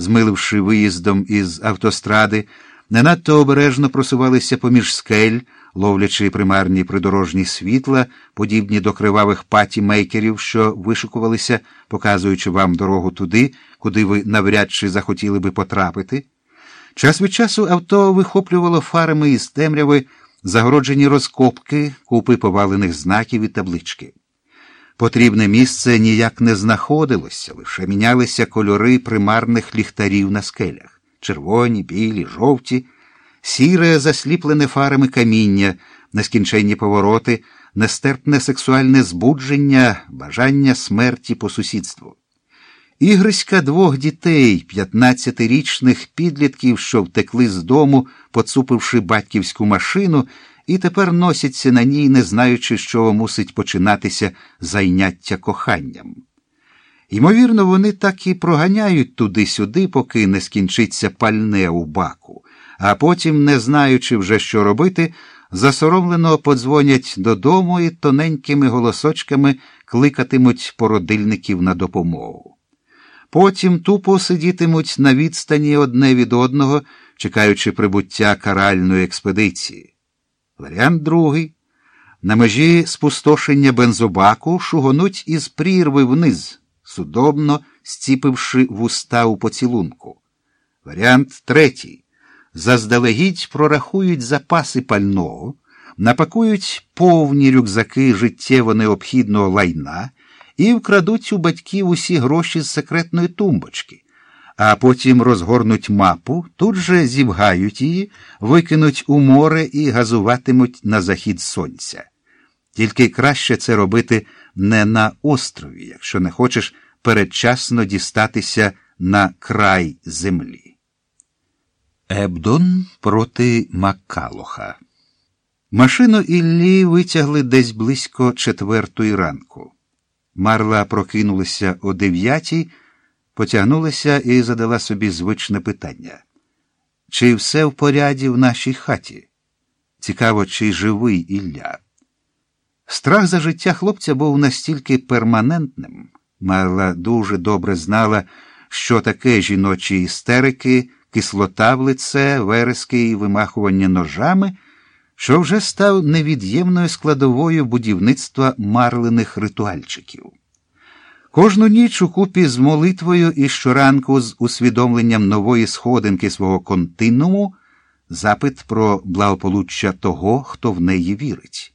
змиливши виїздом із автостради, не надто обережно просувалися поміж скель, ловлячи примарні придорожні світла, подібні до кривавих паті-мейкерів, що вишикувалися, показуючи вам дорогу туди, куди ви навряд чи захотіли би потрапити. Час від часу авто вихоплювало фарами із темряви загороджені розкопки, купи повалених знаків і таблички. Потрібне місце ніяк не знаходилося, лише мінялися кольори примарних ліхтарів на скелях червоні, білі, жовті, сіре, засліплене фарами каміння, нескінченні повороти, нестерпне сексуальне збудження, бажання смерті по сусідству. Ігриська двох дітей, п'ятнадцятирічних підлітків, що втекли з дому, поцупивши батьківську машину, і тепер носяться на ній, не знаючи, з чого мусить починатися зайняття коханням. Ймовірно, вони так і проганяють туди-сюди, поки не скінчиться пальне у баку, а потім, не знаючи вже, що робити, засоромлено подзвонять додому і тоненькими голосочками кликатимуть породильників на допомогу. Потім тупо сидітимуть на відстані одне від одного, чекаючи прибуття каральної експедиції. Варіант другий. На межі спустошення бензобаку шугонуть із прірви вниз, судобно зціпивши вуста у поцілунку. Варіант третій. Заздалегідь прорахують запаси пального, напакують повні рюкзаки життєво необхідного лайна і вкрадуть у батьків усі гроші з секретної тумбочки, а потім розгорнуть мапу, тут же зівгають її, викинуть у море і газуватимуть на захід сонця. Тільки краще це робити не на острові, якщо не хочеш передчасно дістатися на край землі. Ебдон проти Маккалоха. Машину Іллі витягли десь близько четвертої ранку. Марла прокинулася о дев'ятій, потягнулася і задала собі звичне питання. Чи все в поряді в нашій хаті? Цікаво, чи живий Ілля. Страх за життя хлопця був настільки перманентним. Марла дуже добре знала, що таке жіночі істерики, кислота в лице, верески і вимахування ножами, що вже став невід'ємною складовою будівництва марлиних ритуальчиків. Кожну ніч у купі з молитвою і щоранку з усвідомленням нової сходинки свого континууму запит про благополуччя того, хто в неї вірить.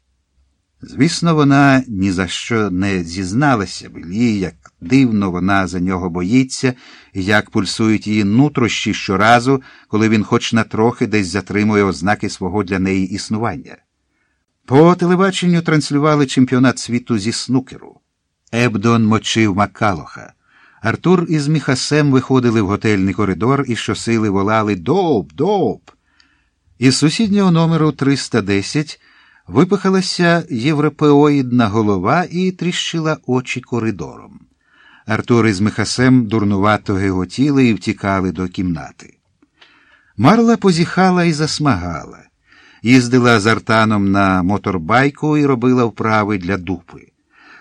Звісно, вона ні за що не зізналася Белі, як дивно вона за нього боїться, і як пульсують її нутрощі щоразу, коли він хоч на трохи десь затримує ознаки свого для неї існування. По телебаченню транслювали чемпіонат світу зі снукеру. Ебдон мочив Маккалоха. Артур із Міхасем виходили в готельний коридор і щосили волали Доб, доб. Із сусіднього номеру 310 випихалася європеоїдна голова і тріщила очі коридором. Артур із Михасем дурнувато геготіли і втікали до кімнати. Марла позіхала і засмагала, їздила з Артаном на моторбайку і робила вправи для дупи.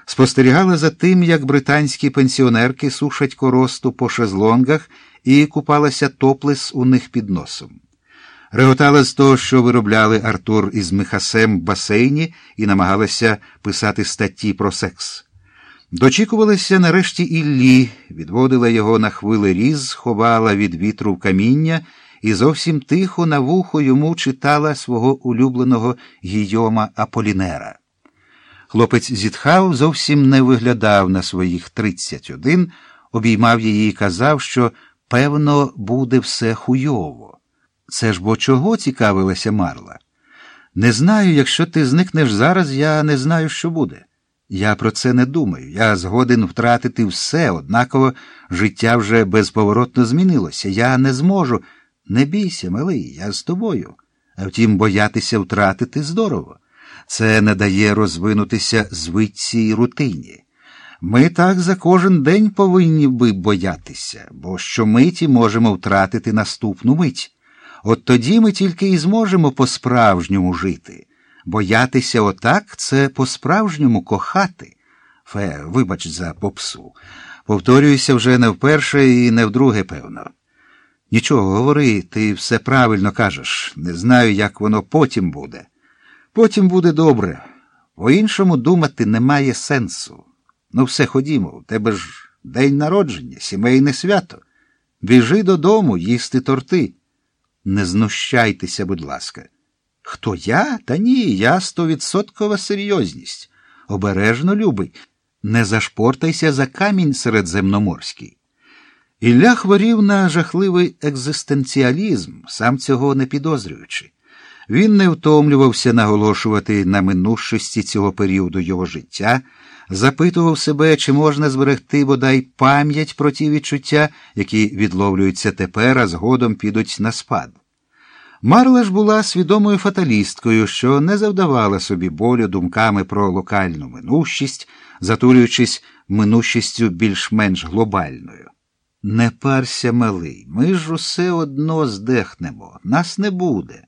Спостерігала за тим, як британські пенсіонерки сушать коросту по шезлонгах і купалася топлес у них під носом. Реготала з того, що виробляли Артур із Михасем в басейні і намагалася писати статті про секс. Дочікувалася нарешті Іллі, відводила його на хвили різ, ховала від вітру в каміння і зовсім тихо на вухо йому читала свого улюбленого Гійома Аполінера. Хлопець зітхав, зовсім не виглядав на своїх тридцять один, обіймав її і казав, що, певно, буде все хуйово. Це ж бо чого цікавилася Марла? Не знаю, якщо ти зникнеш зараз, я не знаю, що буде. Я про це не думаю. Я згоден втратити все, однаково життя вже безповоротно змінилося. Я не зможу. Не бійся, малий, я з тобою. А втім, боятися втратити здорово. Це не дає розвинутися звичці й рутині. Ми так за кожен день повинні би боятися, бо щомиті можемо втратити наступну мить. От тоді ми тільки і зможемо по-справжньому жити. Боятися отак це по-справжньому кохати. Фе, вибач за попсу. Повторююся вже не вперше і не вдруге, певно. Нічого, говори, ти все правильно кажеш. Не знаю, як воно потім буде. Потім буде добре. По іншому думати немає сенсу. Ну, все ходімо, у тебе ж день народження, сімейне свято. Біжи додому, їсти торти. Не знущайтеся, будь ласка. Хто я? Та ні, я стовідсоткова серйозність. Обережно, любий, не зашпортайся за камінь середземноморський. Ілля хворів на жахливий екзистенціалізм, сам цього не підозрюючи. Він не втомлювався наголошувати на минущості цього періоду його життя, запитував себе, чи можна зберегти бодай пам'ять про ті відчуття, які відловлюються тепер, а згодом підуть на спад. Марла ж була свідомою фаталісткою, що не завдавала собі болю думками про локальну минущість, затулюючись минущістю більш-менш глобальною. Не парся, малий, ми ж усе одно здехнемо, нас не буде.